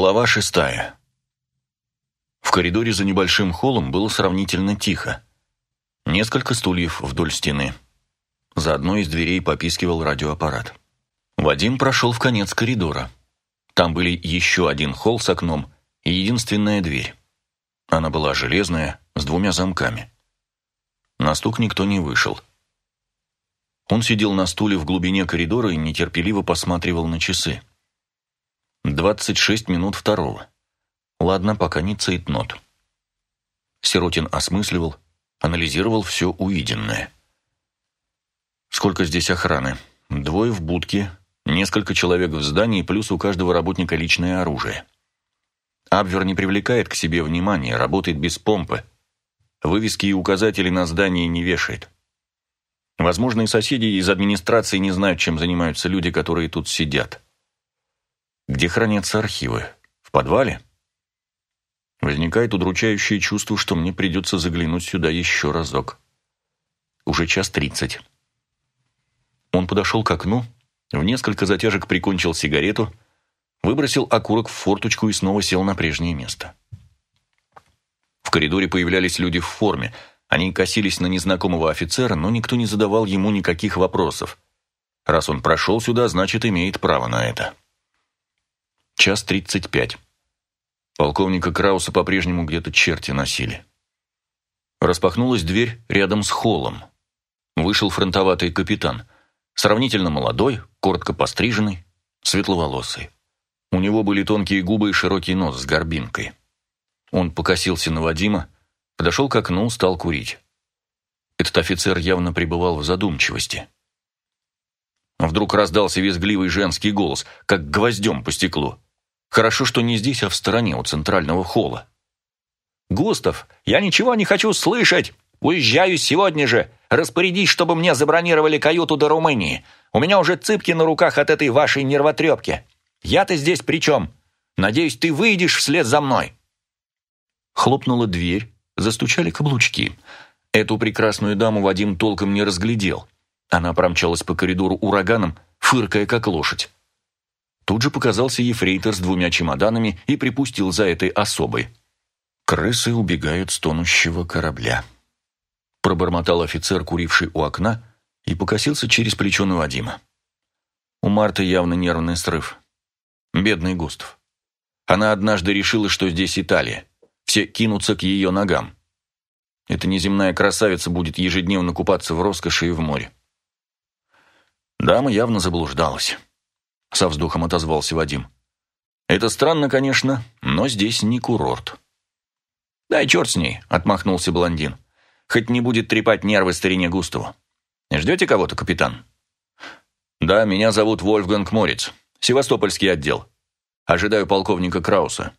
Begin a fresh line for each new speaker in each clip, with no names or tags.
Глава шестая. В коридоре за небольшим холлом было сравнительно тихо. Несколько стульев вдоль стены. За одной из дверей попискивал радиоаппарат. Вадим прошел в конец коридора. Там были еще один холл с окном и единственная дверь. Она была железная, с двумя замками. На стук никто не вышел. Он сидел на стуле в глубине коридора и нетерпеливо посматривал на часы. Двадцать шесть минут второго. Ладно, пока не цейтнот. Сиротин осмысливал, анализировал все увиденное. Сколько здесь охраны? Двое в будке, несколько человек в здании, плюс у каждого работника личное оружие. Абвер не привлекает к себе внимания, работает без помпы. Вывески и указатели на здании не вешает. Возможно, и соседи из администрации не знают, чем занимаются люди, которые тут сидят. Где хранятся архивы? В подвале? Возникает удручающее чувство, что мне придется заглянуть сюда еще разок. Уже час тридцать. Он подошел к окну, в несколько затяжек прикончил сигарету, выбросил окурок в форточку и снова сел на прежнее место. В коридоре появлялись люди в форме. Они косились на незнакомого офицера, но никто не задавал ему никаких вопросов. Раз он прошел сюда, значит, имеет право на это. Час тридцать пять. Полковника Крауса по-прежнему где-то черти носили. Распахнулась дверь рядом с холлом. Вышел фронтоватый капитан. Сравнительно молодой, коротко постриженный, светловолосый. У него были тонкие губы и широкий нос с горбинкой. Он покосился на Вадима, подошел к окну, стал курить. Этот офицер явно пребывал в задумчивости. Вдруг раздался визгливый женский голос, как гвоздем по стеклу. Хорошо, что не здесь, а в стороне, у центрального холла. «Густав, я ничего не хочу слышать! Уезжаю сегодня же! Распорядись, чтобы мне забронировали каюту до Румынии! У меня уже цыпки на руках от этой вашей нервотрепки! Я-то здесь при чем? Надеюсь, ты выйдешь вслед за мной!» Хлопнула дверь, застучали каблучки. Эту прекрасную даму Вадим толком не разглядел. Она промчалась по коридору ураганом, фыркая как лошадь. Тут же показался ефрейтор с двумя чемоданами и припустил за этой особой. «Крысы убегают с тонущего корабля», — пробормотал офицер, куривший у окна, и покосился через плечо на Вадима. У Марты явно нервный срыв. Бедный Густав. Она однажды решила, что здесь Италия. Все кинутся к ее ногам. Эта неземная красавица будет ежедневно купаться в роскоши и в море. Дама явно заблуждалась. — со вздохом отозвался Вадим. «Это странно, конечно, но здесь не курорт». «Дай черт с ней», — отмахнулся блондин. «Хоть не будет трепать нервы старине Густаву. Ждете кого-то, капитан?» «Да, меня зовут Вольфганг Морец, Севастопольский отдел. Ожидаю полковника Крауса.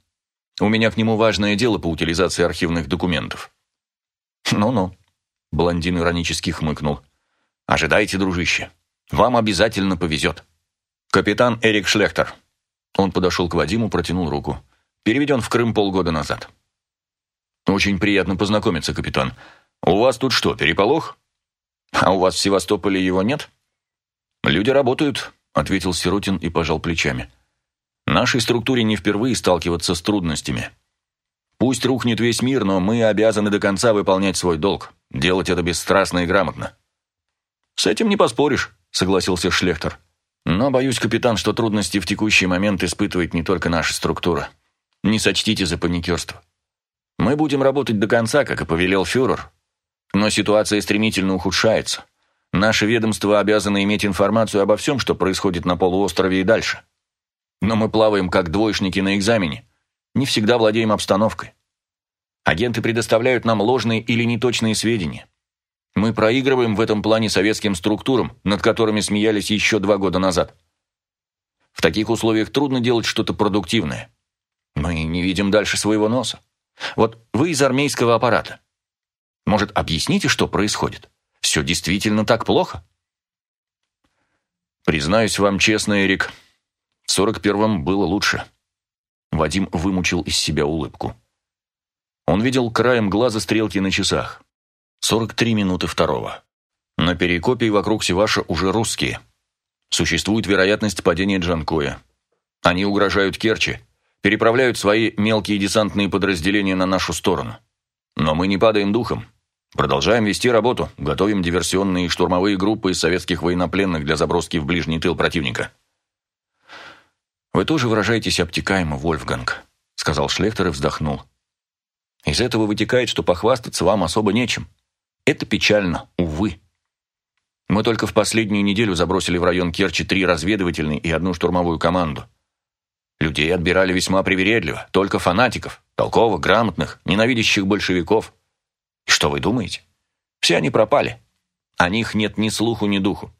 У меня к нему важное дело по утилизации архивных документов». «Ну-ну», — блондин иронически хмыкнул. «Ожидайте, дружище. Вам обязательно повезет». «Капитан Эрик Шлехтер». Он подошел к Вадиму, протянул руку. «Переведен в Крым полгода назад». «Очень приятно познакомиться, капитан. У вас тут что, переполох? А у вас в Севастополе его нет?» «Люди работают», — ответил Сиротин и пожал плечами. «Нашей структуре не впервые сталкиваться с трудностями. Пусть рухнет весь мир, но мы обязаны до конца выполнять свой долг, делать это бесстрастно и грамотно». «С этим не поспоришь», — согласился Шлехтер. Но боюсь, капитан, что трудности в текущий момент испытывает не только наша структура. Не сочтите за паникерство. Мы будем работать до конца, как и повелел фюрер. Но ситуация стремительно ухудшается. Наше ведомство обязано иметь информацию обо всем, что происходит на полуострове и дальше. Но мы плаваем как двоечники на экзамене. Не всегда владеем обстановкой. Агенты предоставляют нам ложные или неточные сведения. Мы проигрываем в этом плане советским структурам, над которыми смеялись еще два года назад. В таких условиях трудно делать что-то продуктивное. Мы не видим дальше своего носа. Вот вы из армейского аппарата. Может, объясните, что происходит? Все действительно так плохо? Признаюсь вам честно, Эрик, в сорок первом было лучше. Вадим вымучил из себя улыбку. Он видел краем глаза стрелки на часах. 43 минуты второго. На перекопе вокруг Севаша уже русские. Существует вероятность падения Джанкоя. Они угрожают Керчи. переправляют свои мелкие десантные подразделения на нашу сторону. Но мы не падаем духом. Продолжаем вести работу, готовим диверсионные и штурмовые группы из советских военнопленных для заброски в ближний тыл противника. «Вы тоже выражаетесь обтекаемо, Вольфганг», — сказал Шлехтер и вздохнул. «Из этого вытекает, что похвастаться вам особо нечем. Это печально, увы. Мы только в последнюю неделю забросили в район Керчи три разведывательные и одну штурмовую команду. Людей отбирали весьма привередливо, только фанатиков, толковых, грамотных, ненавидящих большевиков. И что вы думаете? Все они пропали. О них нет ни слуху, ни духу.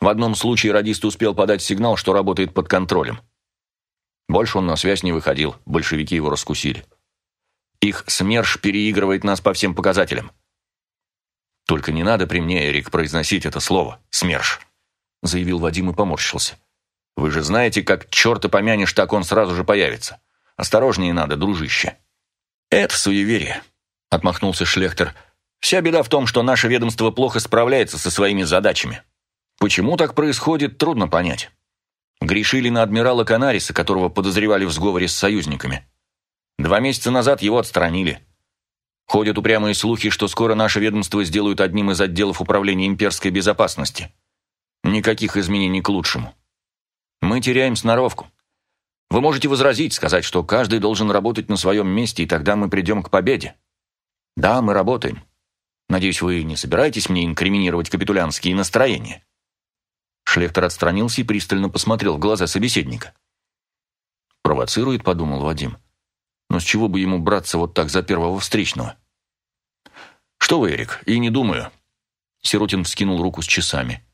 В одном случае радист успел подать сигнал, что работает под контролем. Больше он на связь не выходил, большевики его раскусили. Их СМЕРШ переигрывает нас по всем показателям. Только не надо при мне, Эрик, произносить это слово «СМЕРШ», заявил Вадим и поморщился. Вы же знаете, как черта помянешь, так он сразу же появится. Осторожнее надо, дружище». «Это суеверие», — отмахнулся Шлехтер. «Вся беда в том, что наше ведомство плохо справляется со своими задачами. Почему так происходит, трудно понять. Грешили на адмирала Канариса, которого подозревали в сговоре с союзниками. Два месяца назад его отстранили. Ходят упрямые слухи, что скоро наше ведомство сделают одним из отделов управления имперской безопасности. Никаких изменений к лучшему. Мы теряем сноровку. Вы можете возразить, сказать, что каждый должен работать на своем месте, и тогда мы придем к победе. Да, мы работаем. Надеюсь, вы не собираетесь мне инкриминировать капитулянские настроения?» Шлехтер отстранился и пристально посмотрел в глаза собеседника. «Провоцирует», — подумал Вадим. «Но с чего бы ему браться вот так за первого встречного?» «Что вы, Эрик, и не думаю». Сиротин вскинул руку с часами.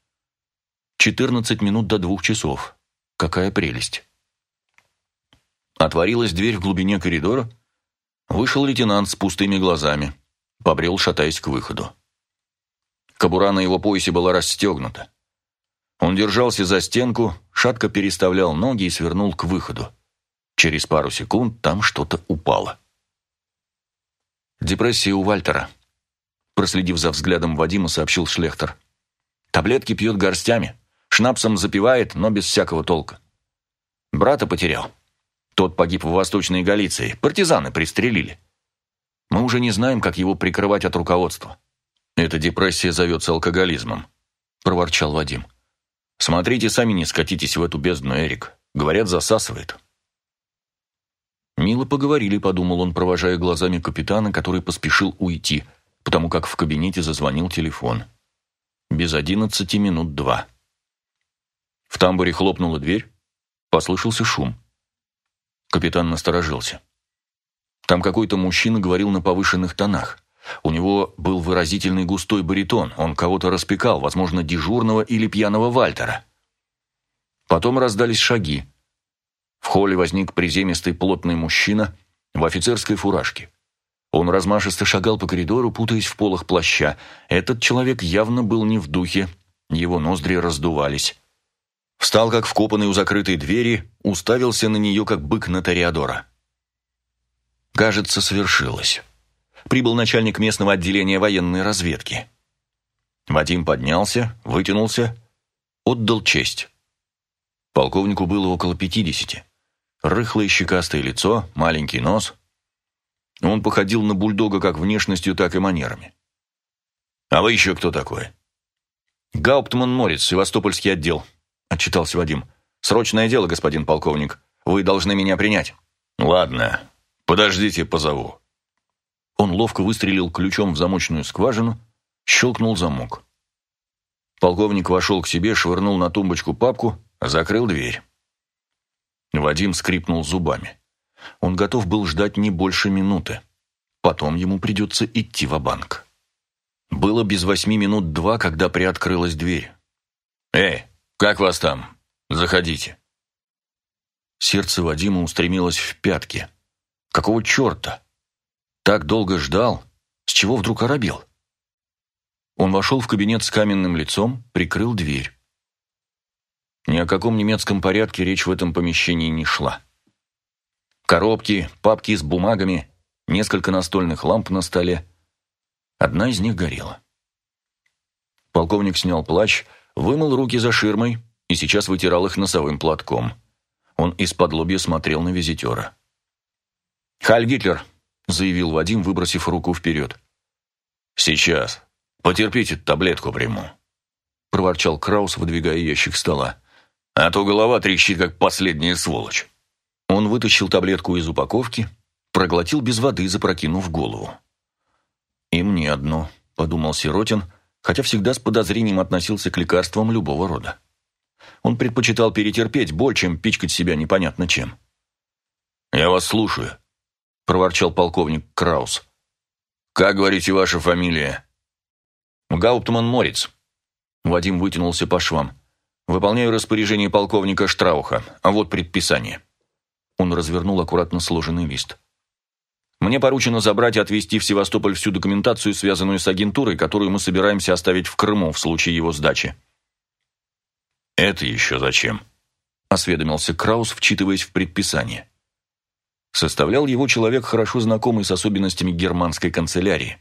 «Четырнадцать минут до двух часов. Какая прелесть. Отворилась дверь в глубине коридора. Вышел лейтенант с пустыми глазами. Побрел, шатаясь к выходу. Кобура на его поясе была расстегнута. Он держался за стенку, шатко переставлял ноги и свернул к выходу. Через пару секунд там что-то упало. «Депрессия у Вальтера», — проследив за взглядом Вадима, сообщил Шлехтер. «Таблетки пьет горстями. Шнапсом запивает, но без всякого толка. Брата потерял. Тот погиб в Восточной Галиции. Партизаны пристрелили. Мы уже не знаем, как его прикрывать от руководства. Эта депрессия зовется алкоголизмом, проворчал Вадим. Смотрите, сами не скатитесь в эту бездну, Эрик. Говорят, засасывает. Мило поговорили, подумал он, провожая глазами капитана, который поспешил уйти, потому как в кабинете зазвонил телефон. Без одиннадцати минут два. В тамбуре хлопнула дверь, послышался шум. Капитан насторожился. Там какой-то мужчина говорил на повышенных тонах. У него был выразительный густой баритон, он кого-то распекал, возможно, дежурного или пьяного Вальтера. Потом раздались шаги. В холле возник приземистый плотный мужчина в офицерской фуражке. Он размашисто шагал по коридору, путаясь в полах плаща. Этот человек явно был не в духе, его ноздри раздувались. Встал, как вкопанный у закрытой двери, уставился на нее, как бык на Тореадора. Кажется, свершилось. Прибыл начальник местного отделения военной разведки. Вадим поднялся, вытянулся, отдал честь. Полковнику было около пятидесяти. Рыхлое щекастое лицо, маленький нос. Он походил на бульдога как внешностью, так и манерами. «А вы еще кто такой?» «Гауптман Морец, Севастопольский отдел», отчитался Вадим. «Срочное дело, господин полковник. Вы должны меня принять». «Ладно, подождите, позову». Он ловко выстрелил ключом в замочную скважину, щелкнул замок. Полковник вошел к себе, швырнул на тумбочку папку, закрыл дверь. Вадим скрипнул зубами. Он готов был ждать не больше минуты. Потом ему придется идти в банк Было без восьми минут два, когда приоткрылась дверь. «Эй, «Как вас там? Заходите». Сердце Вадима устремилось в пятки. Какого черта? Так долго ждал? С чего вдруг оробел? Он вошел в кабинет с каменным лицом, прикрыл дверь. Ни о каком немецком порядке речь в этом помещении не шла. Коробки, папки с бумагами, несколько настольных ламп на столе. Одна из них горела. Полковник снял плащ, вымыл руки за ширмой и сейчас вытирал их носовым платком. Он из-под лобья смотрел на визитера. «Халь Гитлер», — заявил Вадим, выбросив руку вперед. «Сейчас. Потерпите, таблетку приму», — проворчал Краус, выдвигая ящик стола. «А то голова трещит, как последняя сволочь». Он вытащил таблетку из упаковки, проглотил без воды, запрокинув голову. «И мне одно», — подумал Сиротин, хотя всегда с подозрением относился к лекарствам любого рода. Он предпочитал перетерпеть боль, чем пичкать себя непонятно чем. «Я вас слушаю», — проворчал полковник Краус. «Как, говорите, ваша фамилия?» «Гауптман Морец». Вадим вытянулся по швам. «Выполняю распоряжение полковника Штрауха, а вот предписание». Он развернул аккуратно сложенный лист. «Мне поручено забрать и отвезти в Севастополь всю документацию, связанную с агентурой, которую мы собираемся оставить в Крыму в случае его сдачи». «Это еще зачем?» – осведомился Краус, вчитываясь в предписание. Составлял его человек, хорошо знакомый с особенностями германской канцелярии.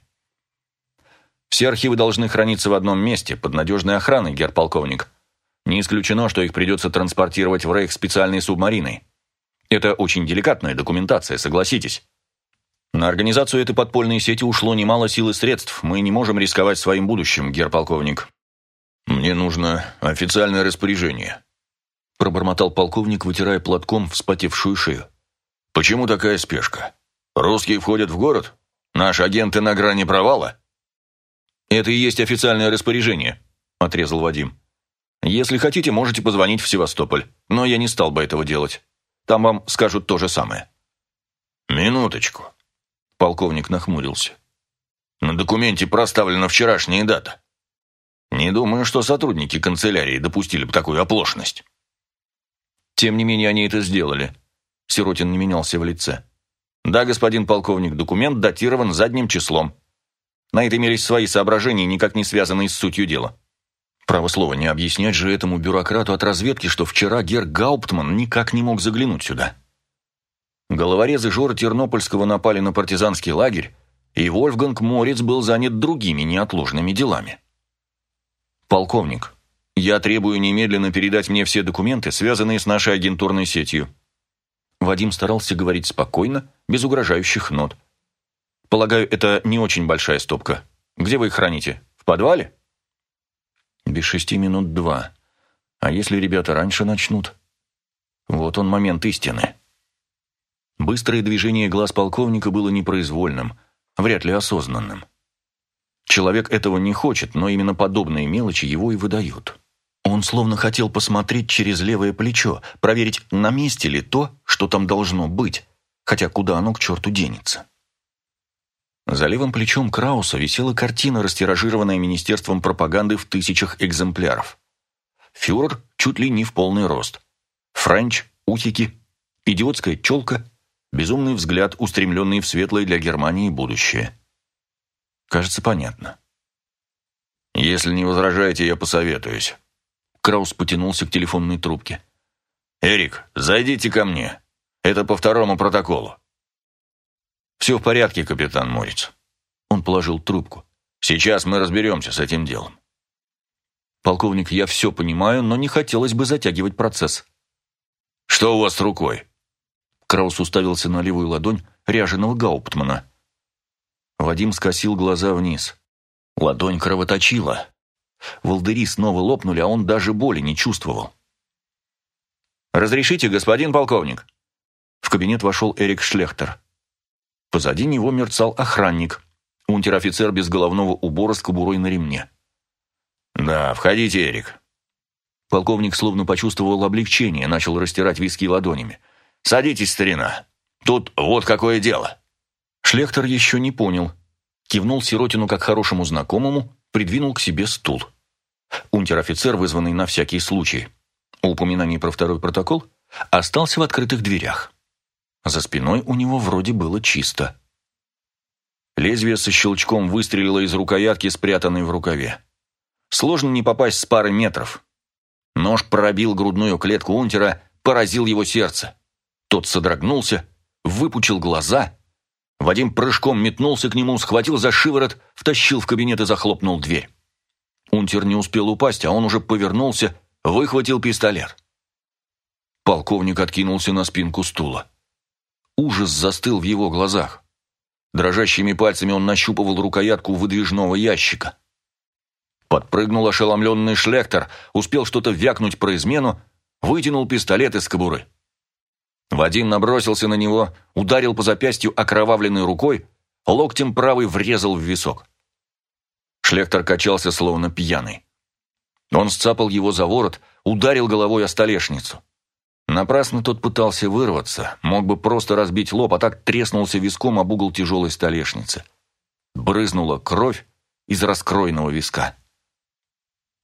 «Все архивы должны храниться в одном месте, под надежной охраной, герполковник. Не исключено, что их придется транспортировать в Рейх специальной субмариной. Это очень деликатная документация, согласитесь. На организацию этой подпольной сети ушло немало сил и средств. Мы не можем рисковать своим будущим, герполковник. «Мне нужно официальное распоряжение», – пробормотал полковник, вытирая платком вспотевшую шею. «Почему такая спешка? Русские входят в город? Наши агенты на грани провала?» «Это и есть официальное распоряжение», – отрезал Вадим. «Если хотите, можете позвонить в Севастополь, но я не стал бы этого делать. Там вам скажут то же самое». «Минуточку», – полковник нахмурился. «На документе проставлена вчерашняя дата. Не думаю, что сотрудники канцелярии допустили бы такую оплошность. Тем не менее, они это сделали. Сиротин не менялся в лице. Да, господин полковник, документ датирован задним числом. На это имелись свои соображения, никак не связанные с сутью дела. Право слово, не объяснять же этому бюрократу от разведки, что вчера Герр Гауптман никак не мог заглянуть сюда. Головорезы Жора Тернопольского напали на партизанский лагерь, и Вольфганг Морец был занят другими неотложными делами. «Полковник, я требую немедленно передать мне все документы, связанные с нашей агентурной сетью». Вадим старался говорить спокойно, без угрожающих нот. «Полагаю, это не очень большая стопка. Где вы их храните? В подвале?» «Без шести минут два. А если ребята раньше начнут?» Вот он момент истины. Быстрое движение глаз полковника было непроизвольным, вряд ли осознанным. Человек этого не хочет, но именно подобные мелочи его и выдают. Он словно хотел посмотреть через левое плечо, проверить, на месте ли то, что там должно быть, хотя куда оно к черту денется. За левым плечом Крауса висела картина, растиражированная Министерством пропаганды в тысячах экземпляров. Фюрер чуть ли не в полный рост. Френч, ухики, идиотская челка, безумный взгляд, устремленный в светлое для Германии будущее. Кажется, понятно. «Если не возражаете, я посоветуюсь». Краус потянулся к телефонной трубке. «Эрик, зайдите ко мне. Это по второму протоколу». «Все в порядке, капитан Морец». Он положил трубку. «Сейчас мы разберемся с этим делом». «Полковник, я все понимаю, но не хотелось бы затягивать процесс». «Что у вас с рукой?» Краус уставился на левую ладонь ряженого Гауптмана. Вадим скосил глаза вниз. Ладонь кровоточила. Волдыри снова лопнули, а он даже боли не чувствовал. «Разрешите, господин полковник?» В кабинет вошел Эрик Шлехтер. Позади него мерцал охранник, унтер-офицер без головного убора с кобурой на ремне. «Да, входите, Эрик». Полковник словно почувствовал облегчение, начал растирать виски ладонями. «Садитесь, старина. Тут вот какое дело». Шлехтер еще не понял. Кивнул Сиротину как хорошему знакомому, придвинул к себе стул. Унтер-офицер, вызванный на всякий случай, упоминание про второй протокол, остался в открытых дверях. За спиной у него вроде было чисто. Лезвие со щелчком выстрелило из рукоятки, спрятанной в рукаве. Сложно не попасть с пары метров. Нож пробил грудную клетку унтера, поразил его сердце. Тот содрогнулся, выпучил глаза Вадим прыжком метнулся к нему, схватил за шиворот, втащил в кабинет и захлопнул дверь. Унтер не успел упасть, а он уже повернулся, выхватил пистолет. Полковник откинулся на спинку стула. Ужас застыл в его глазах. Дрожащими пальцами он нащупывал рукоятку выдвижного ящика. Подпрыгнул ошеломленный шлектор, успел что-то вякнуть про измену, вытянул пистолет из кобуры. Вадим набросился на него, ударил по запястью окровавленной рукой, локтем правый врезал в висок. Шлектор качался, словно пьяный. Он сцапал его за ворот, ударил головой о столешницу. Напрасно тот пытался вырваться, мог бы просто разбить лоб, а так треснулся виском об угол тяжелой столешницы. Брызнула кровь из раскроенного виска.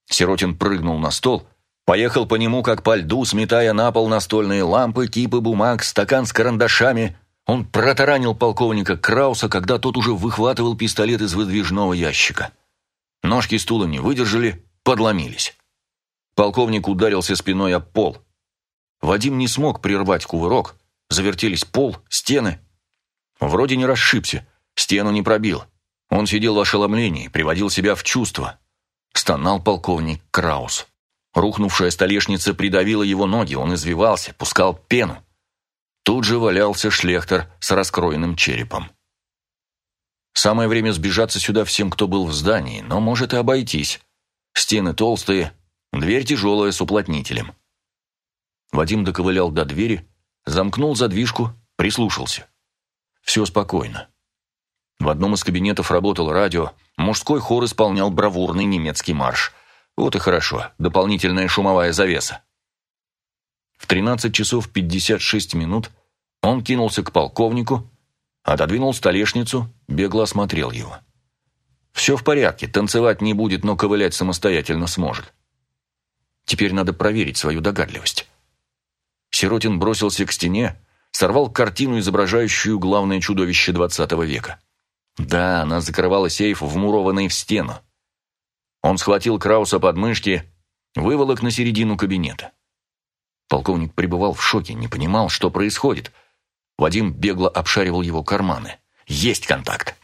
Сиротин прыгнул на стол, поехал по нему, как по льду, сметая на пол настольные лампы, кипы бумаг, стакан с карандашами. Он протаранил полковника Крауса, когда тот уже выхватывал пистолет из выдвижного ящика. Ножки стула не выдержали, подломились. Полковник ударился спиной об пол. Вадим не смог прервать кувырок. Завертелись пол, стены. Вроде не расшибся, стену не пробил. Он сидел в ошеломлении, приводил себя в чувство. Стонал полковник Краус. Рухнувшая столешница придавила его ноги, он извивался, пускал пену. Тут же валялся шлехтер с раскроенным черепом. Самое время сбежаться сюда всем, кто был в здании, но может и обойтись. Стены толстые, дверь тяжелая с уплотнителем. Вадим доковылял до двери, замкнул задвижку, прислушался. Все спокойно. В одном из кабинетов работал радио, мужской хор исполнял бравурный немецкий марш. Вот и хорошо, дополнительная шумовая завеса. В 13 часов 56 минут он кинулся к полковнику, отодвинул столешницу, бегло осмотрел его. Все в порядке, танцевать не будет, но ковылять самостоятельно сможет. Теперь надо проверить свою догадливость. Сиротин бросился к стене, сорвал картину, изображающую главное чудовище XX века. Да, она закрывала сейф, вмурованный в стену. Он схватил Крауса под мышки, выволок на середину кабинета. Полковник пребывал в шоке, не понимал, что происходит. Вадим бегло обшаривал его карманы. Есть контакт.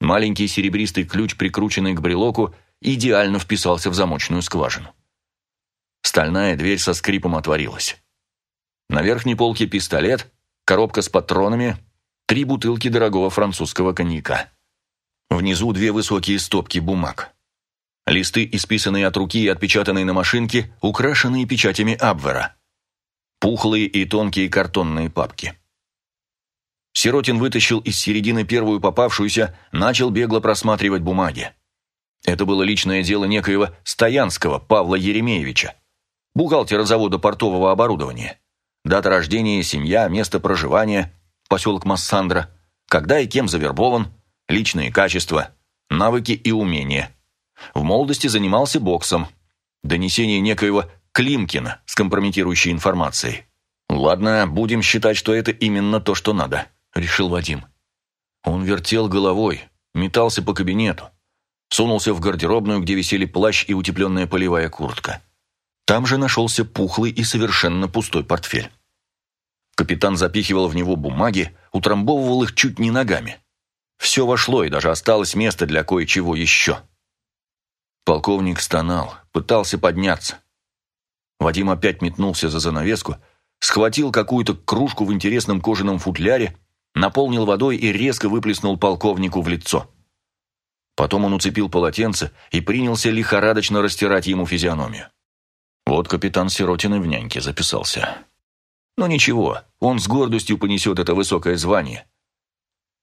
Маленький серебристый ключ, прикрученный к брелоку, идеально вписался в замочную скважину. Стальная дверь со скрипом отворилась. На верхней полке пистолет, коробка с патронами, три бутылки дорогого французского коньяка. Внизу две высокие стопки бумаг. Листы, исписанные от руки и отпечатанные на машинке, украшенные печатями Абвера. Пухлые и тонкие картонные папки. Сиротин вытащил из середины первую попавшуюся, начал бегло просматривать бумаги. Это было личное дело некоего Стоянского Павла Еремеевича, бухгалтера завода портового оборудования. Дата рождения, семья, место проживания, поселок Массандра, когда и кем завербован, личные качества, навыки и умения. В молодости занимался боксом. Донесение некоего Климкина с компрометирующей информацией. «Ладно, будем считать, что это именно то, что надо», — решил Вадим. Он вертел головой, метался по кабинету, сунулся в гардеробную, где висели плащ и утепленная полевая куртка. Там же нашелся пухлый и совершенно пустой портфель. Капитан запихивал в него бумаги, утрамбовывал их чуть не ногами. Все вошло, и даже осталось место для кое-чего еще. Полковник стонал, пытался подняться. Вадим опять метнулся за занавеску, схватил какую-то кружку в интересном кожаном футляре, наполнил водой и резко выплеснул полковнику в лицо. Потом он уцепил полотенце и принялся лихорадочно растирать ему физиономию. Вот капитан Сиротин и в няньке записался. Но ничего, он с гордостью понесет это высокое звание.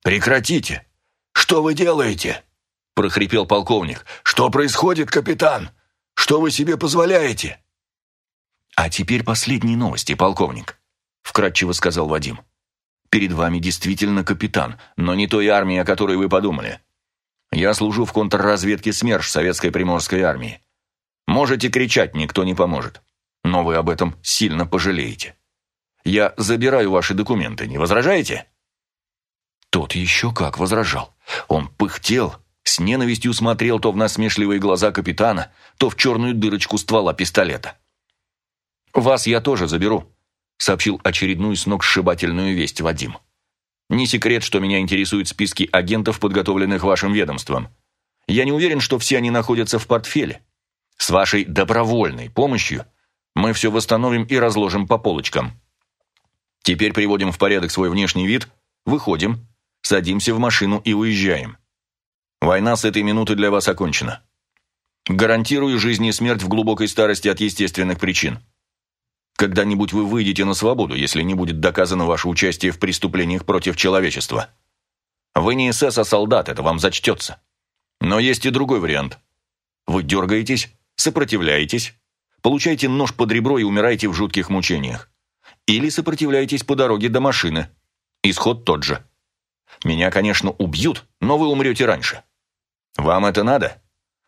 «Прекратите! Что вы делаете?» – прохрипел полковник. «Что происходит, капитан? Что вы себе позволяете?» «А теперь последние новости, полковник», – вкратчиво сказал Вадим. «Перед вами действительно капитан, но не той армии, о которой вы подумали. Я служу в контрразведке СМЕРШ Советской Приморской армии. Можете кричать, никто не поможет. Но вы об этом сильно пожалеете. Я забираю ваши документы, не возражаете?» Тот еще как возражал. Он пыхтел, с ненавистью смотрел то в насмешливые глаза капитана, то в черную дырочку ствола пистолета. «Вас я тоже заберу», — сообщил очередную сногсшибательную весть Вадим. «Не секрет, что меня интересуют списки агентов, подготовленных вашим ведомством. Я не уверен, что все они находятся в портфеле. С вашей добровольной помощью Мы все восстановим и разложим по полочкам. Теперь приводим в порядок свой внешний вид, выходим, садимся в машину и уезжаем. Война с этой минуты для вас окончена. Гарантирую жизнь и смерть в глубокой старости от естественных причин. Когда-нибудь вы выйдете на свободу, если не будет доказано ваше участие в преступлениях против человечества. Вы не СС, а солдат, это вам зачтется. Но есть и другой вариант. Вы дергаетесь, сопротивляетесь, получаете нож под ребро и умираете в жутких мучениях. Или сопротивляетесь по дороге до машины. Исход тот же. Меня, конечно, убьют, но вы умрете раньше. Вам это надо?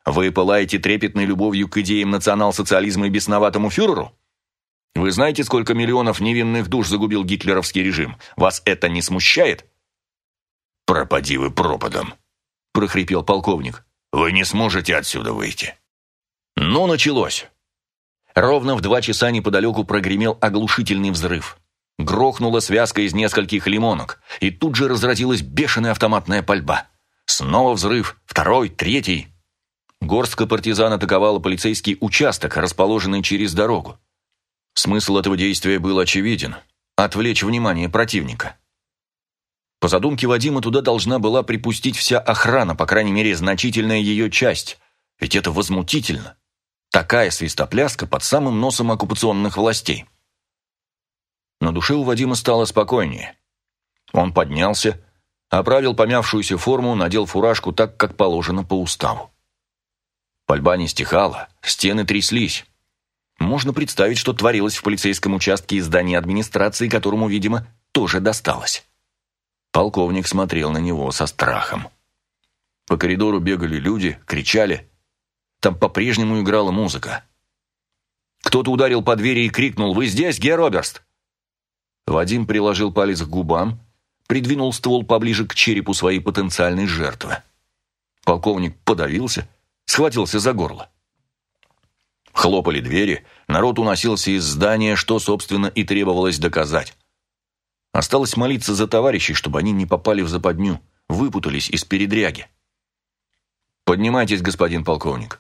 Вы пылаете трепетной любовью к идеям национал-социализма и бесноватому фюреру? Вы знаете, сколько миллионов невинных душ загубил гитлеровский режим? Вас это не смущает? «Пропади вы пропадом», — прохрипел полковник. «Вы не сможете отсюда выйти». Ну, началось. Ровно в два часа неподалеку прогремел оглушительный взрыв. Грохнула связка из нескольких лимонок, и тут же разразилась бешеная автоматная пальба. Снова взрыв, второй, третий. Горстка партизан атаковала полицейский участок, расположенный через дорогу. Смысл этого действия был очевиден – отвлечь внимание противника. По задумке Вадима туда должна была припустить вся охрана, по крайней мере, значительная ее часть. Ведь это возмутительно. Такая свистопляска под самым носом оккупационных властей. На душе у Вадима стало спокойнее. Он поднялся, оправил помявшуюся форму, надел фуражку так, как положено по уставу. Пальба не стихала, стены тряслись. Можно представить, что творилось в полицейском участке и здании администрации, которому, видимо, тоже досталось. Полковник смотрел на него со страхом. По коридору бегали люди, кричали. Там по-прежнему играла музыка. Кто-то ударил по двери и крикнул «Вы здесь, Героберст?» Вадим приложил палец к губам, придвинул ствол поближе к черепу своей потенциальной жертвы. Полковник подавился, схватился за горло. Хлопали двери, народ уносился из здания, что, собственно, и требовалось доказать. Осталось молиться за товарищей, чтобы они не попали в западню, выпутались из передряги. «Поднимайтесь, господин полковник.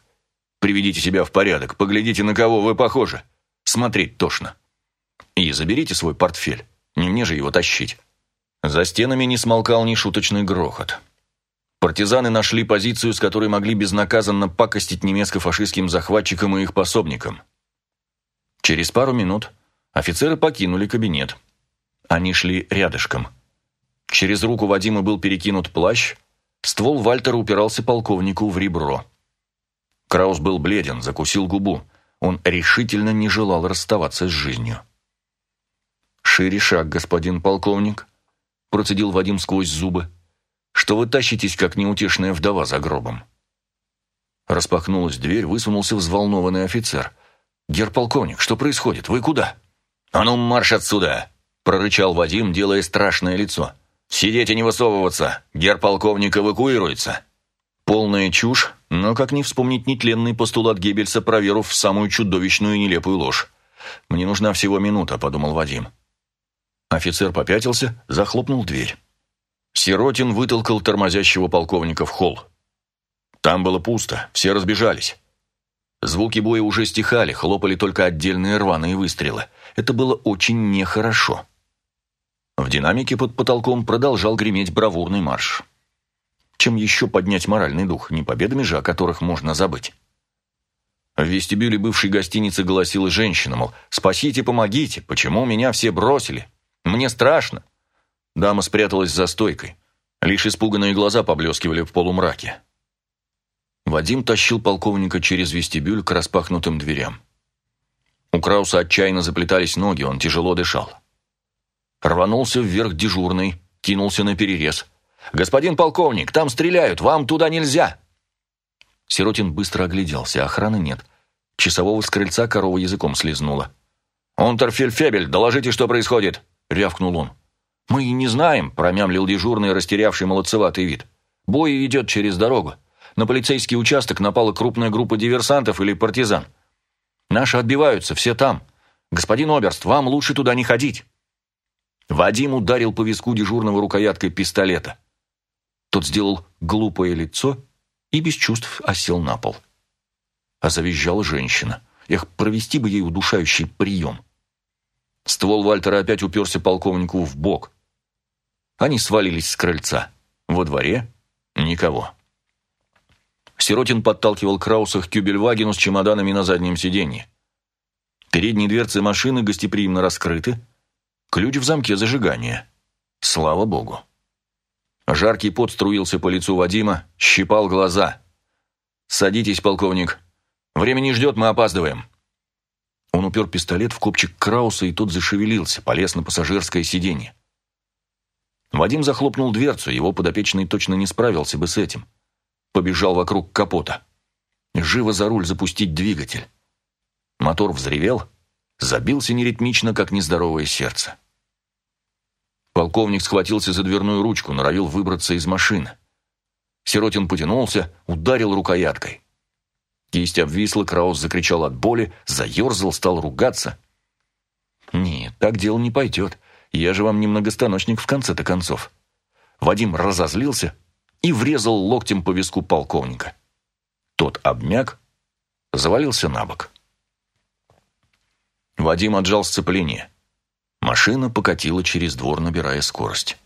Приведите себя в порядок, поглядите, на кого вы похожи. Смотреть тошно. И заберите свой портфель, не мне же его тащить». За стенами не смолкал ни шуточный грохот. Партизаны нашли позицию, с которой могли безнаказанно пакостить немецко-фашистским захватчикам и их пособникам. Через пару минут офицеры покинули кабинет. Они шли рядышком. Через руку Вадима был перекинут плащ, ствол Вальтера упирался полковнику в ребро. Краус был бледен, закусил губу. Он решительно не желал расставаться с жизнью. «Шире шаг, господин полковник», – процедил Вадим сквозь зубы. «Что вы тащитесь, как неутешная вдова за гробом?» Распахнулась дверь, высунулся взволнованный офицер. «Гер полковник, что происходит? Вы куда?» «А ну, марш отсюда!» – прорычал Вадим, делая страшное лицо. «Сидеть и не высовываться! Гер-полковник эвакуируется!» Полная чушь, но как не вспомнить нетленный постулат Геббельса про веру в самую чудовищную и нелепую ложь. «Мне нужна всего минута», – подумал Вадим. Офицер попятился, захлопнул дверь. Сиротин вытолкал тормозящего полковника в холл. Там было пусто, все разбежались. Звуки боя уже стихали, хлопали только отдельные рваные выстрелы. Это было очень нехорошо. В динамике под потолком продолжал греметь бравурный марш. Чем еще поднять моральный дух, не победами же, о которых можно забыть? В вестибюле бывшей гостиницы голосила женщина, мол, «Спасите, помогите! Почему меня все бросили? Мне страшно!» Дама спряталась за стойкой. Лишь испуганные глаза поблескивали в полумраке. Вадим тащил полковника через вестибюль к распахнутым дверям. У Крауса отчаянно заплетались ноги, он тяжело дышал. Рванулся вверх дежурный, кинулся на перерез. «Господин полковник, там стреляют, вам туда нельзя!» Сиротин быстро огляделся, охраны нет. Часового с крыльца корова языком слезнула. «Унтерфельдфебель, доложите, что происходит!» — рявкнул он. «Мы не знаем», — промямлил дежурный, растерявший молодцеватый вид. «Бой идет через дорогу. На полицейский участок напала крупная группа диверсантов или партизан. Наши отбиваются, все там. Господин Оберст, вам лучше туда не ходить». Вадим ударил по виску дежурного рукояткой пистолета. Тот сделал глупое лицо и без чувств осел на пол. А завизжала женщина. Эх, провести бы ей удушающий прием. Ствол Вальтера опять уперся полковнику в бок. Они свалились с крыльца. Во дворе никого. Сиротин подталкивал Крауса к Кюбельвагену с чемоданами на заднем сиденье. Передние дверцы машины гостеприимно раскрыты. Ключ в замке зажигания. Слава богу. Жаркий пот струился по лицу Вадима, щипал глаза. «Садитесь, полковник. Время не ждет, мы опаздываем». Он упер пистолет в копчик Крауса, и тот зашевелился, полез на пассажирское сиденье. Вадим захлопнул дверцу, его подопечный точно не справился бы с этим. Побежал вокруг капота. Живо за руль запустить двигатель. Мотор взревел, забился неритмично, как нездоровое сердце. Полковник схватился за дверную ручку, норовил выбраться из машины. Сиротин потянулся, ударил рукояткой. Кисть обвисла, Краус закричал от боли, заерзал, стал ругаться. «Нет, так дело не пойдет. Я же вам не многостаночник в конце-то концов». Вадим разозлился и врезал локтем по виску полковника. Тот обмяк, завалился на бок. Вадим отжал сцепление. Машина покатила через двор, набирая скорость.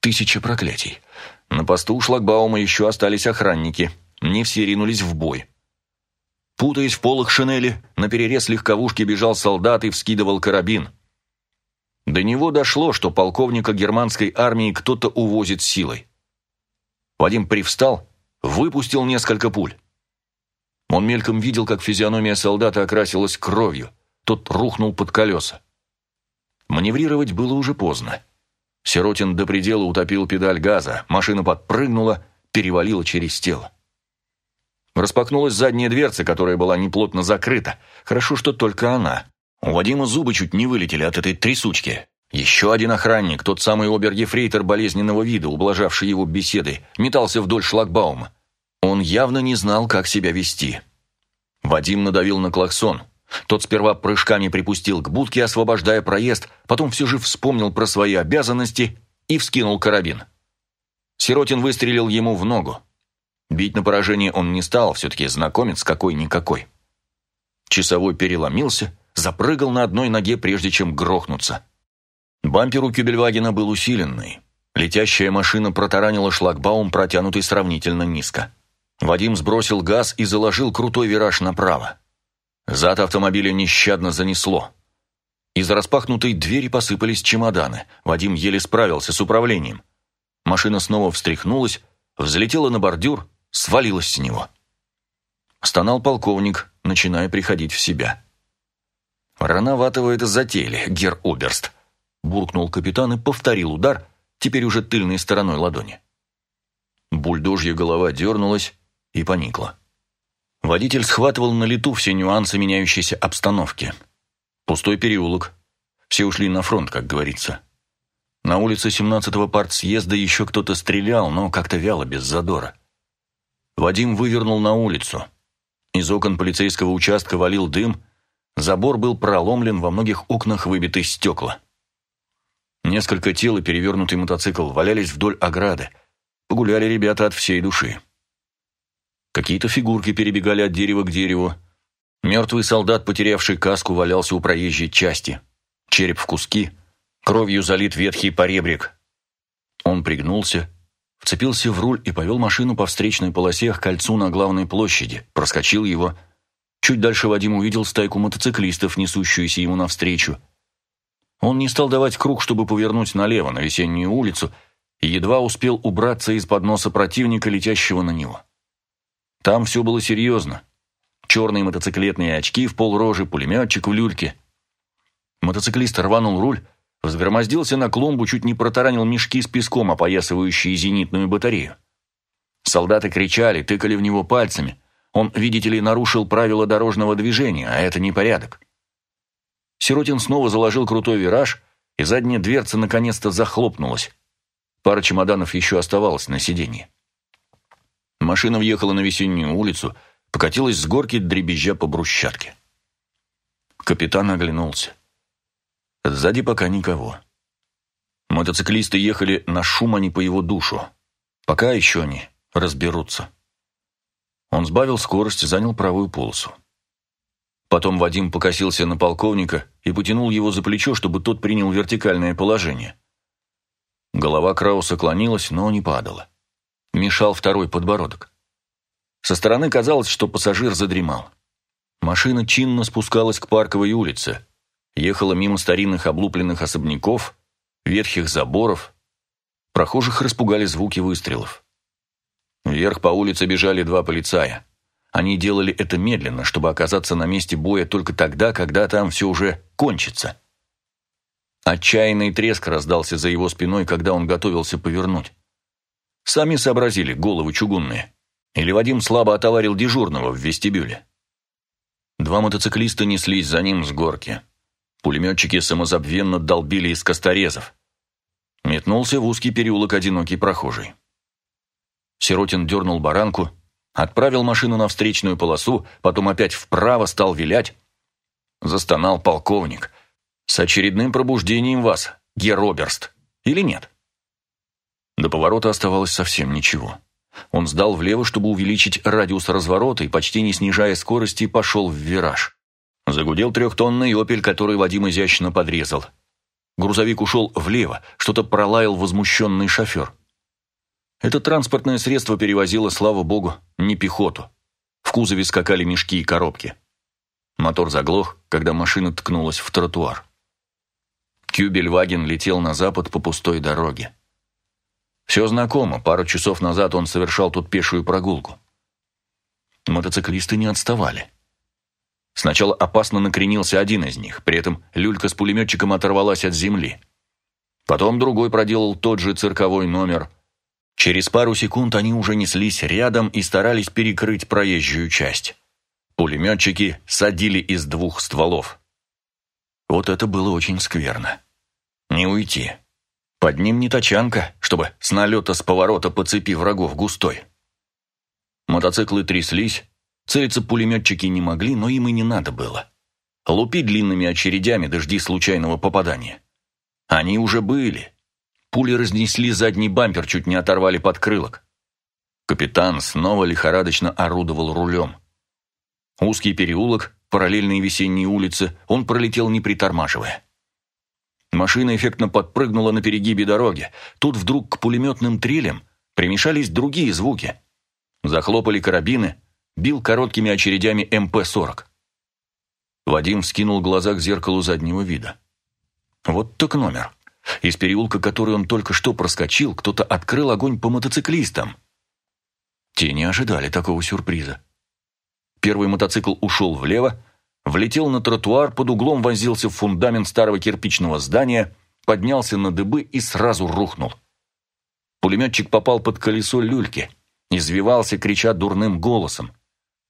Тысяча проклятий. На посту у шлагбаума еще остались охранники. Не все ринулись в бой. Путаясь в полах шинели, на перерез легковушки бежал солдат и вскидывал карабин. До него дошло, что полковника германской армии кто-то увозит силой. Вадим привстал, выпустил несколько пуль. Он мельком видел, как физиономия солдата окрасилась кровью. Тот рухнул под колеса. Маневрировать было уже поздно. Сиротин до предела утопил педаль газа, машина подпрыгнула, перевалила через тело. Распахнулась задняя дверца, которая была неплотно закрыта. Хорошо, что только она. У Вадима зубы чуть не вылетели от этой трясучки. Еще один охранник, тот самый обер-ефрейтор болезненного вида, ублажавший его беседой, метался вдоль шлагбаума. Он явно не знал, как себя вести. Вадим надавил на клаксон. Тот сперва прыжками припустил к будке, освобождая проезд, потом все же вспомнил про свои обязанности и вскинул карабин. Сиротин выстрелил ему в ногу. Бить на поражение он не стал, все-таки знакомец какой-никакой. Часовой переломился, запрыгал на одной ноге, прежде чем грохнуться. Бампер у Кюбельвагена был усиленный. Летящая машина протаранила шлагбаум, протянутый сравнительно низко. Вадим сбросил газ и заложил крутой вираж направо. Зад автомобиля нещадно занесло. Из распахнутой двери посыпались чемоданы. Вадим еле справился с управлением. Машина снова встряхнулась, взлетела на бордюр, свалилась с него. Стонал полковник, начиная приходить в себя. «Рановато вы это затеяли, гер Оберст», – буркнул капитан и повторил удар, теперь уже тыльной стороной ладони. Бульдожья голова дернулась и поникла. Водитель схватывал на лету все нюансы меняющейся обстановки. Пустой переулок. Все ушли на фронт, как говорится. На улице 17-го партсъезда еще кто-то стрелял, но как-то вяло, без задора. Вадим вывернул на улицу. Из окон полицейского участка валил дым, забор был проломлен, во многих окнах выбиты стекла. Несколько тел и перевернутый мотоцикл валялись вдоль ограды. Погуляли ребята от всей души. Какие-то фигурки перебегали от дерева к дереву. Мертвый солдат, потерявший каску, валялся у проезжей части. Череп в куски, кровью залит ветхий поребрик. Он пригнулся, вцепился в руль и повел машину по встречной полосе к кольцу на главной площади, проскочил его. Чуть дальше Вадим увидел стайку мотоциклистов, несущуюся ему навстречу. Он не стал давать круг, чтобы повернуть налево, на весеннюю улицу, и едва успел убраться из-под носа противника, летящего на него. Там все было серьезно. Черные мотоциклетные очки в полрожи, пулеметчик в люльке. Мотоциклист рванул руль, взгромоздился на клумбу, чуть не протаранил мешки с песком, опоясывающие зенитную батарею. Солдаты кричали, тыкали в него пальцами. Он, видите ли, нарушил правила дорожного движения, а это непорядок. Сиротин снова заложил крутой вираж, и задняя дверца наконец-то захлопнулась. Пара чемоданов еще оставалась на сиденье. Машина въехала на весеннюю улицу, покатилась с горки, дребезжа по брусчатке. Капитан оглянулся. Сзади пока никого. Мотоциклисты ехали на шум, а не по его душу. Пока еще они разберутся. Он сбавил скорость, занял правую полосу. Потом Вадим покосился на полковника и потянул его за плечо, чтобы тот принял вертикальное положение. Голова Крауса клонилась, но не падала. Мешал второй подбородок. Со стороны казалось, что пассажир задремал. Машина чинно спускалась к парковой улице, ехала мимо старинных облупленных особняков, ветхих заборов. Прохожих распугали звуки выстрелов. Вверх по улице бежали два полицая. Они делали это медленно, чтобы оказаться на месте боя только тогда, когда там все уже кончится. Отчаянный треск раздался за его спиной, когда он готовился повернуть. Сами сообразили, головы чугунные. Или Вадим слабо отоварил дежурного в вестибюле. Два мотоциклиста неслись за ним с горки. Пулеметчики самозабвенно долбили из косторезов. Метнулся в узкий переулок одинокий прохожий. Сиротин дернул баранку, отправил машину на встречную полосу, потом опять вправо стал вилять. Застонал полковник. «С очередным пробуждением вас, Героберст, или нет?» До поворота оставалось совсем ничего. Он сдал влево, чтобы увеличить радиус разворота и, почти не снижая скорости, пошел в вираж. Загудел трехтонный «Опель», который Вадим изящно подрезал. Грузовик ушел влево, что-то пролаял возмущенный шофер. Это транспортное средство перевозило, слава богу, не пехоту. В кузове скакали мешки и коробки. Мотор заглох, когда машина ткнулась в тротуар. Кюбельваген летел на запад по пустой дороге. Все знакомо, пару часов назад он совершал тут пешую прогулку. Мотоциклисты не отставали. Сначала опасно накренился один из них, при этом люлька с пулеметчиком оторвалась от земли. Потом другой проделал тот же цирковой номер. Через пару секунд они уже неслись рядом и старались перекрыть проезжую часть. Пулеметчики садили из двух стволов. Вот это было очень скверно. Не уйти. Под ним не тачанка, чтобы с налета с поворота по цепи врагов густой. Мотоциклы тряслись, целиться пулеметчики не могли, но им и не надо было. Лупи длинными очередями, дожди случайного попадания. Они уже были. Пули разнесли задний бампер, чуть не оторвали подкрылок. Капитан снова лихорадочно орудовал рулем. Узкий переулок, параллельные весенние улицы, он пролетел не притормаживая. Машина эффектно подпрыгнула на перегибе дороги. Тут вдруг к пулеметным трелям примешались другие звуки. Захлопали карабины, бил короткими очередями МП-40. Вадим вскинул глаза к зеркалу заднего вида. Вот так номер. Из переулка, который он только что проскочил, кто-то открыл огонь по мотоциклистам. Те не ожидали такого сюрприза. Первый мотоцикл ушел влево, влетел на тротуар, под углом вонзился в фундамент старого кирпичного здания, поднялся на дыбы и сразу рухнул. Пулеметчик попал под колесо люльки, извивался, крича дурным голосом.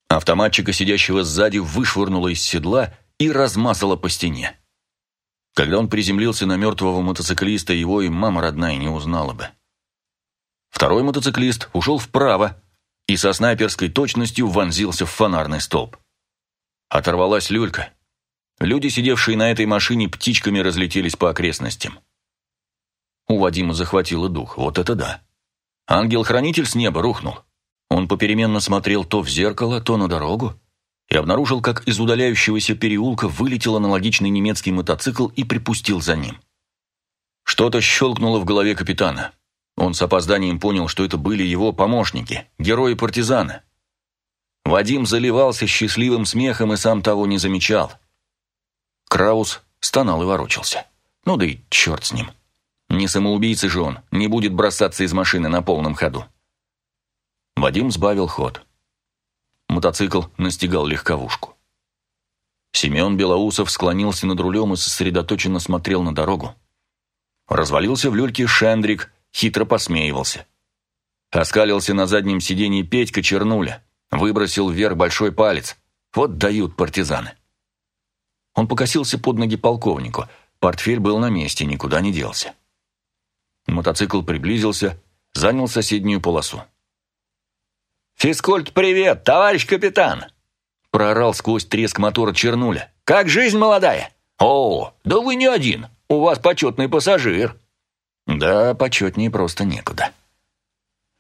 Автоматчика, сидящего сзади, вышвырнуло из седла и размазало по стене. Когда он приземлился на мертвого мотоциклиста, его и мама родная не узнала бы. Второй мотоциклист ушел вправо и со снайперской точностью вонзился в фонарный столб. Оторвалась люлька. Люди, сидевшие на этой машине, птичками разлетелись по окрестностям. У Вадима захватило дух. Вот это да. Ангел-хранитель с неба рухнул. Он попеременно смотрел то в зеркало, то на дорогу и обнаружил, как из удаляющегося переулка вылетел аналогичный немецкий мотоцикл и припустил за ним. Что-то щелкнуло в голове капитана. Он с опозданием понял, что это были его помощники, герои-партизаны. Вадим заливался счастливым смехом и сам того не замечал. Краус стонал и ворочался. Ну да и черт с ним. Не самоубийца же он, не будет бросаться из машины на полном ходу. Вадим сбавил ход. Мотоцикл настигал легковушку. Семен Белоусов склонился над рулем и сосредоточенно смотрел на дорогу. Развалился в люльке Шендрик, хитро посмеивался. Оскалился на заднем сиденье Петька Чернуля. Выбросил вверх большой палец. Вот дают партизаны. Он покосился под ноги полковнику. Портфель был на месте, никуда не делся. Мотоцикл приблизился, занял соседнюю полосу.
«Физкульт, привет, товарищ капитан!»
Проорал сквозь треск мотора Чернуля.
«Как жизнь молодая?» «О, да вы не один, у вас почетный пассажир».
Да, почетнее просто некуда.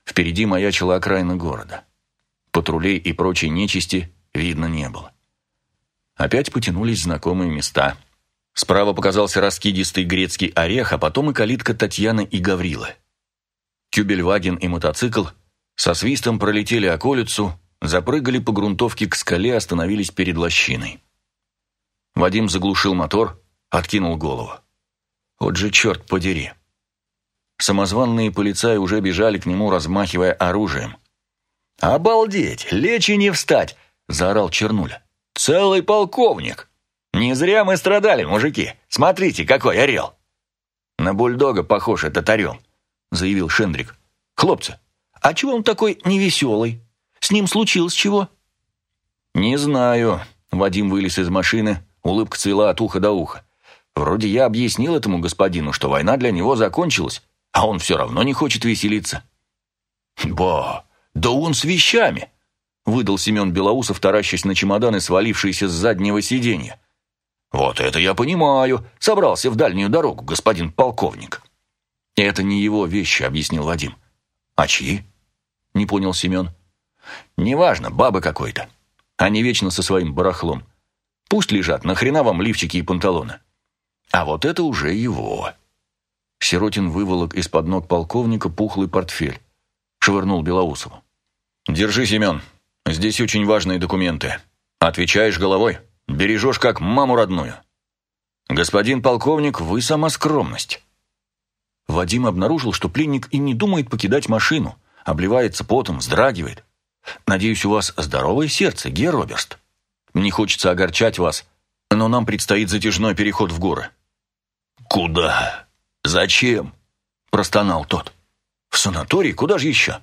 Впереди маячила окраина города. Патрулей и прочей нечисти видно не было. опять потянулись знакомые места. Справа показался раскидистый грецкий орех, а потом и калитка Татьяны и Гаврилы. Кюбельваген и мотоцикл со свистом пролетели околицу, запрыгали по грунтовке к скале, остановились перед лощиной. Вадим заглушил мотор, откинул голову. Вот же черт подери. Самозванные полицаи уже бежали к нему, размахивая оружием. «Обалдеть! Лечь и не встать!» – заорал Чернуля. «Целый полковник! Не зря мы страдали, мужики! Смотрите, какой орел!» «На бульдога похож этот орел», – заявил Шендрик. «Хлопцы, а чего он такой невеселый? С ним случилось чего?» «Не знаю», – Вадим вылез из машины, улыбка цвела от уха до уха. «Вроде я объяснил этому господину, что война для него закончилась, а он все равно не хочет веселиться». «Ба, да он с вещами!» – выдал Семен Белоусов, таращась на чемоданы, свалившиеся с заднего сиденья. «Вот это я понимаю. Собрался в дальнюю дорогу, господин полковник». «Это не его вещи», — объяснил Вадим. «А чьи?» — не понял Семен. «Неважно, бабы какой-то. Они вечно со своим барахлом. Пусть лежат, нахрена вам лифчики и панталоны. А вот это уже его». Сиротин выволок из-под ног полковника пухлый портфель. Швырнул Белоусову. «Держи, Семен. Здесь очень важные документы. Отвечаешь головой. Бережешь как маму родную. Господин полковник, вы сама скромность». Вадим обнаружил, что пленник и не думает покидать машину, обливается потом, вздрагивает. «Надеюсь, у вас здоровое сердце, Гер Роберст. Не хочется огорчать вас, но нам предстоит затяжной переход в горы». «Куда? Зачем?» – простонал тот. «В санаторий? Куда же еще?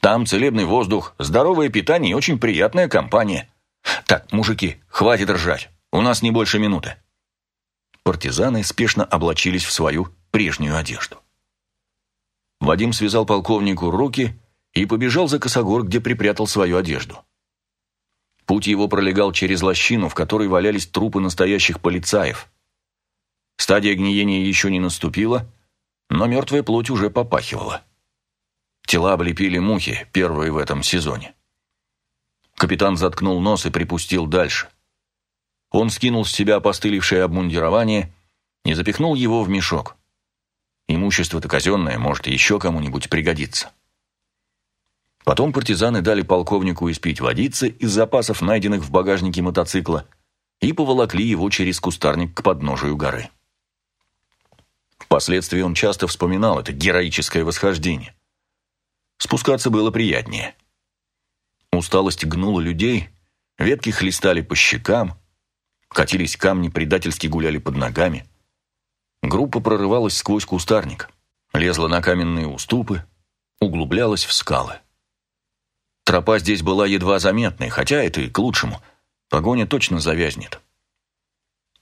Там целебный воздух, здоровое питание и очень приятная компания. Так, мужики, хватит ржать, у нас не больше минуты». Партизаны спешно облачились в свою прежнюю одежду. Вадим связал полковнику руки и побежал за косогор, где припрятал свою одежду. Путь его пролегал через лощину, в которой валялись трупы настоящих полицаев. Стадия гниения еще не наступила, но мертвая плоть уже попахивала. Тела облепили мухи, первые в этом сезоне. Капитан заткнул нос и припустил дальше. Он скинул с себя опостылевшее обмундирование и запихнул его в мешок. Имущество-то казенное, может, еще кому-нибудь пригодится. Потом партизаны дали полковнику испить водицы из запасов, найденных в багажнике мотоцикла, и поволокли его через кустарник к подножию горы. Впоследствии он часто вспоминал это героическое восхождение. Спускаться было приятнее. Усталость гнула людей, ветки хлестали по щекам, катились камни, предательски гуляли под ногами. Группа прорывалась сквозь кустарник, лезла на каменные уступы, углублялась в скалы. Тропа здесь была едва заметной, хотя это и к лучшему. Погоня точно завязнет.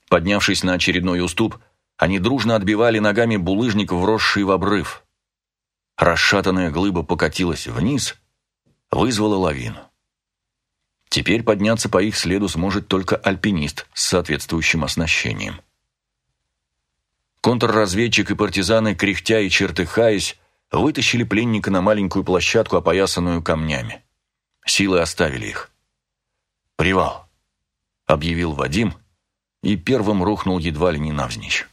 Поднявшись на очередной уступ, они дружно отбивали ногами булыжник, вросший в обрыв. Расшатанная глыба покатилась вниз, вызвала лавину. Теперь подняться по их следу сможет только альпинист с соответствующим оснащением. Контрразведчик и партизаны, кряхтя и чертыхаясь, вытащили пленника на маленькую площадку, опоясанную камнями. Силы оставили их. «Привал», — объявил Вадим, и первым рухнул едва ли не навзничь.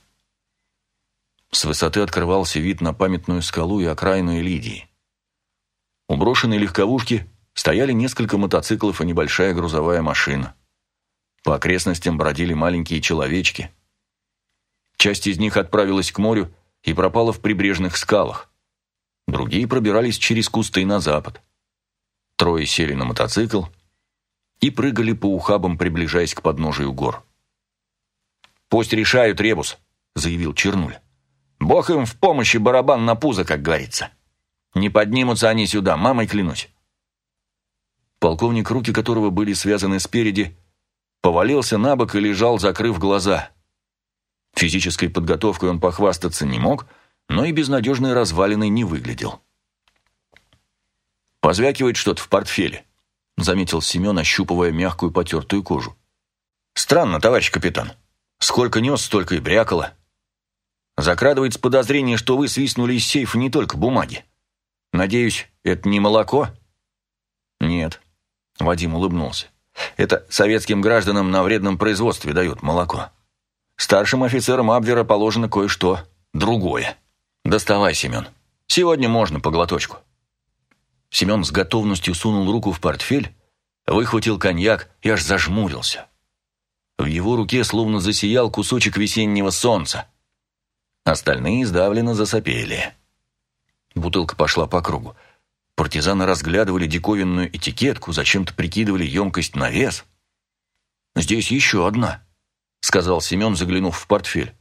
С высоты открывался вид на памятную скалу и окраину Элидии. У брошенной легковушки стояли несколько мотоциклов и небольшая грузовая машина. По окрестностям бродили маленькие человечки. Часть из них отправилась к морю и пропала в прибрежных скалах. Другие пробирались через кусты на запад. Трое сели на мотоцикл и прыгали по ухабам, приближаясь к подножию гор. «Пусть решают ребус», — заявил Чернуль. Бог им в помощи барабан на пузо, как говорится. Не поднимутся они сюда, мамой клянусь. Полковник, руки которого были связаны спереди, повалился на бок и лежал, закрыв глаза. Физической подготовкой он похвастаться не мог, но и безнадежной развалиной не выглядел. «Позвякивает что-то в портфеле», — заметил Семен, ощупывая мягкую потертую кожу. «Странно, товарищ капитан. Сколько нес, столько и брякало. Закрадывается подозрение, что вы свистнули из сейфа не только бумаги. Надеюсь, это не молоко? Нет. Вадим улыбнулся. Это советским гражданам на вредном производстве дают молоко. Старшим офицерам Абвера положено кое-что другое. Доставай, Семен. Сегодня можно по глоточку. Семен с готовностью сунул руку в портфель, выхватил коньяк и аж зажмурился. В его руке словно засиял кусочек весеннего солнца. Остальные сдавленно засопели. Бутылка пошла по кругу. Партизаны разглядывали диковинную этикетку, зачем-то прикидывали емкость на вес. «Здесь еще одна», — сказал Семен, заглянув в портфель.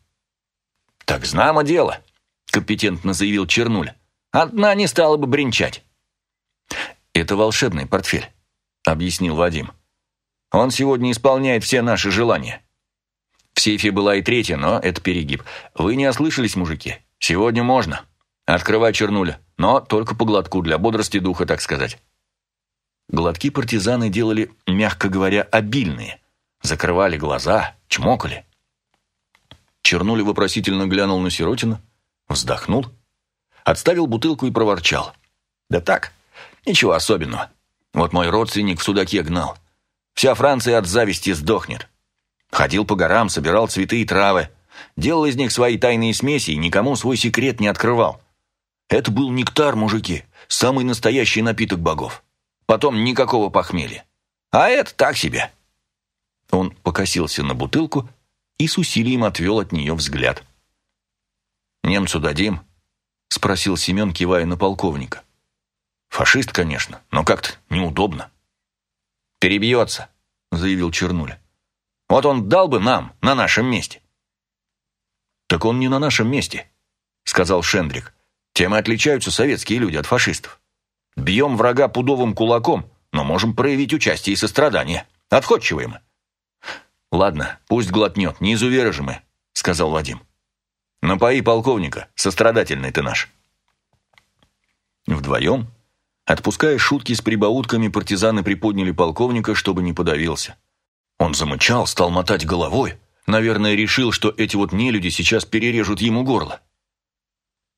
«Так знамо дело», — компетентно заявил Чернуля. «Одна не стала бы бренчать».
«Это волшебный портфель», — объяснил Вадим. «Он сегодня исполняет все наши желания». В сейфе была и третья, но это перегиб. Вы не ослышались, мужики? Сегодня можно. Открывай чернуля, но только по глотку, для бодрости духа, так сказать. Глотки партизаны делали, мягко говоря, обильные. Закрывали глаза, чмокали. Чернуля вопросительно глянул на Сиротина, вздохнул, отставил бутылку и проворчал. «Да так, ничего особенного. Вот мой родственник в судаке гнал. Вся Франция от зависти сдохнет. Ходил по горам, собирал цветы и травы. Делал из них свои тайные смеси и никому свой секрет не открывал. Это был нектар, мужики, самый настоящий напиток богов. Потом никакого похмелья. А это так себе. Он покосился на бутылку и с усилием отвел от нее взгляд. «Немцу дадим?» — спросил Семен, кивая на полковника. «Фашист, конечно, но как-то неудобно».
«Перебьется», — заявил Чернуля. Вот он дал бы нам на нашем месте».
«Так он не на нашем месте», — сказал Шендрик. «Тем и отличаются советские люди от фашистов. Бьем врага пудовым кулаком, но можем проявить участие и сострадание. Отходчивые мы». «Ладно, пусть глотнет, не мы», — сказал Вадим. «Напои полковника, сострадательный ты наш». Вдвоем, отпуская шутки с прибаутками, партизаны приподняли полковника, чтобы не подавился. Он замычал, стал мотать головой. Наверное, решил, что эти вот нелюди сейчас перережут ему горло.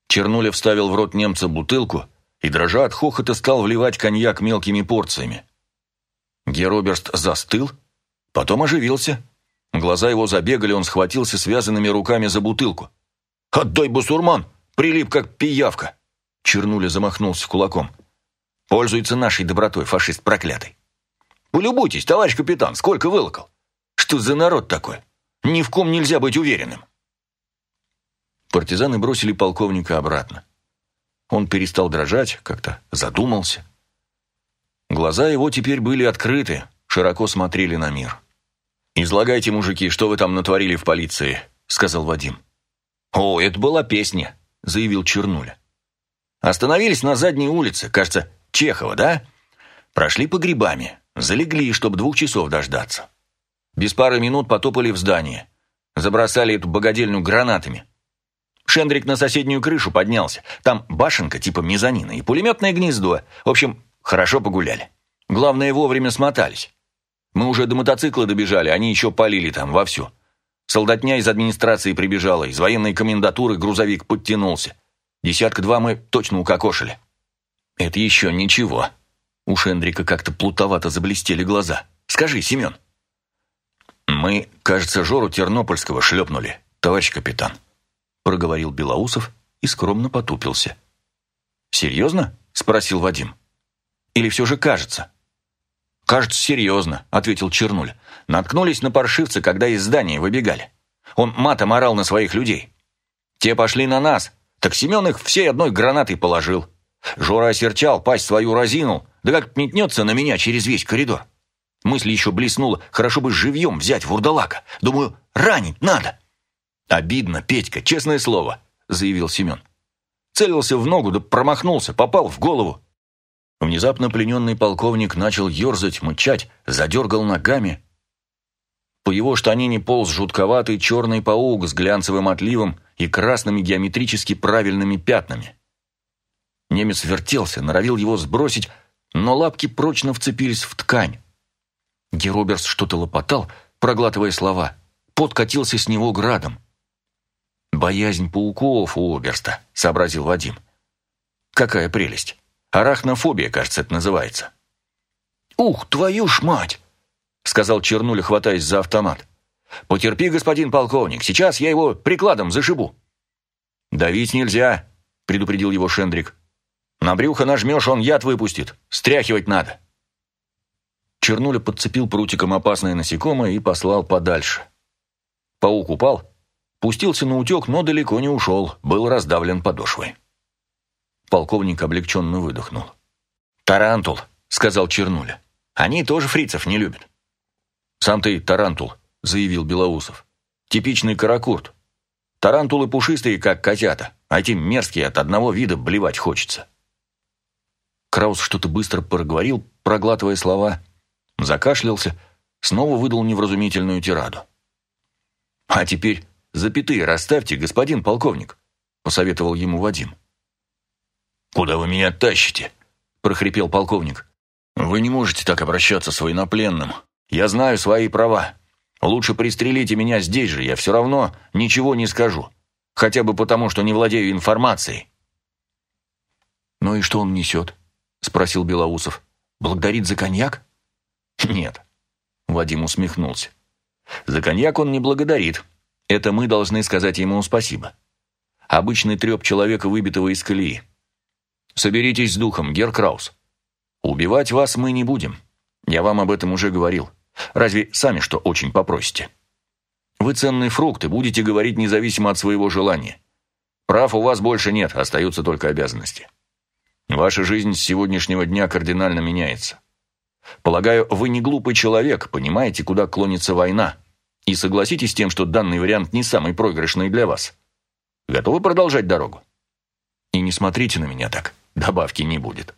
Чернуля вставил в рот немца бутылку и, дрожа от хохота, стал вливать коньяк мелкими порциями. Героберст застыл, потом оживился. Глаза его забегали, он схватился связанными руками за бутылку. «Отдай, бусурман! Прилип, как пиявка!» Чернуля замахнулся кулаком. «Пользуется нашей добротой, фашист проклятый!» Полюбуйтесь, товарищ капитан, сколько вылокал. Что за народ такой? Ни в ком нельзя быть уверенным. Партизаны бросили полковника обратно. Он перестал дрожать, как-то задумался. Глаза его теперь были открыты, широко смотрели на мир. «Излагайте, мужики, что вы там натворили в полиции», — сказал Вадим.
«О, это была песня», — заявил Чернуля. «Остановились на задней улице, кажется, Чехова, да? Прошли по грибами. Залегли, чтобы двух часов дождаться. Без пары минут потопали в здание. Забросали эту богадельню гранатами. Шендрик на соседнюю крышу поднялся. Там башенка типа мезонина и пулеметное гнездо. В общем, хорошо погуляли. Главное, вовремя смотались. Мы уже до мотоцикла добежали, они еще полили там вовсю. Солдатня из администрации прибежала, из военной комендатуры грузовик подтянулся. Десятка-два мы точно укокошили.
Это еще ничего. У Шендрика как-то плутовато заблестели глаза. «Скажи, Семен». «Мы, кажется, Жору Тернопольского шлепнули, товарищ капитан», проговорил Белоусов и скромно потупился. «Серьезно?» – спросил Вадим. «Или все же кажется?»
«Кажется, серьезно», – ответил Чернуль. «Наткнулись на паршивца, когда из здания выбегали. Он матом орал на своих людей. Те пошли на нас, так Семен их всей одной гранатой положил. Жора осерчал, пасть свою разинул, да как метнется на меня через весь коридор. Мысль еще блеснула, хорошо бы живьем взять вурдалака. Думаю, ранить надо.
«Обидно, Петька, честное слово», — заявил Семен.
Целился в ногу, да промахнулся, попал в голову.
Внезапно плененный полковник начал ерзать, мычать, задергал ногами. По его штанине полз жутковатый черный паук с глянцевым отливом и красными геометрически правильными пятнами. Немец вертелся, норовил его сбросить, но лапки прочно вцепились в ткань. Героберс что-то лопотал, проглатывая слова. Пот катился с него градом. «Боязнь пауков у Оберста», — сообразил Вадим. «Какая прелесть! Арахнофобия, кажется, это называется».
«Ух, твою ж мать!» — сказал Чернуля, хватаясь за автомат. «Потерпи, господин полковник, сейчас я его прикладом зашибу». «Давить нельзя», — предупредил его Шендрик. «На брюхо нажмешь, он яд выпустит. Стряхивать надо». Чернуля подцепил прутиком опасное насекомое и послал подальше. Паук упал, пустился на утек, но далеко не ушел, был раздавлен подошвой. Полковник облегченно выдохнул. «Тарантул», — сказал Чернуля. «Они тоже фрицев не любят». «Сам ты тарантул», — заявил Белоусов. «Типичный каракурт. Тарантулы пушистые, как котята, а эти мерзкие от одного вида блевать хочется». Краус что-то быстро проговорил, проглатывая слова, закашлялся, снова выдал невразумительную тираду. «А теперь запятые расставьте, господин полковник», — посоветовал ему Вадим.
«Куда вы меня тащите?» — прохрипел полковник. «Вы не можете так обращаться с военнопленным. Я знаю свои права. Лучше пристрелите меня здесь же, я все равно ничего не скажу. Хотя бы потому, что не владею информацией».
«Ну и что он несет?» — спросил Белоусов. «Благодарит за коньяк?»
«Нет», — Вадим усмехнулся. «За коньяк он не благодарит. Это мы должны сказать ему спасибо. Обычный треп человека, выбитого из колеи. Соберитесь с духом, Гер Краус. Убивать вас мы не будем. Я вам об этом уже говорил. Разве сами что очень попросите? Вы ценные фрукты, будете говорить независимо от своего желания. Прав у вас больше нет, остаются только обязанности. Ваша жизнь с сегодняшнего дня кардинально меняется. Полагаю, вы не глупый человек, понимаете, куда клонится война, и согласитесь с тем, что данный вариант не самый проигрышный для вас. Готовы продолжать дорогу? И не смотрите на меня так, добавки не будет.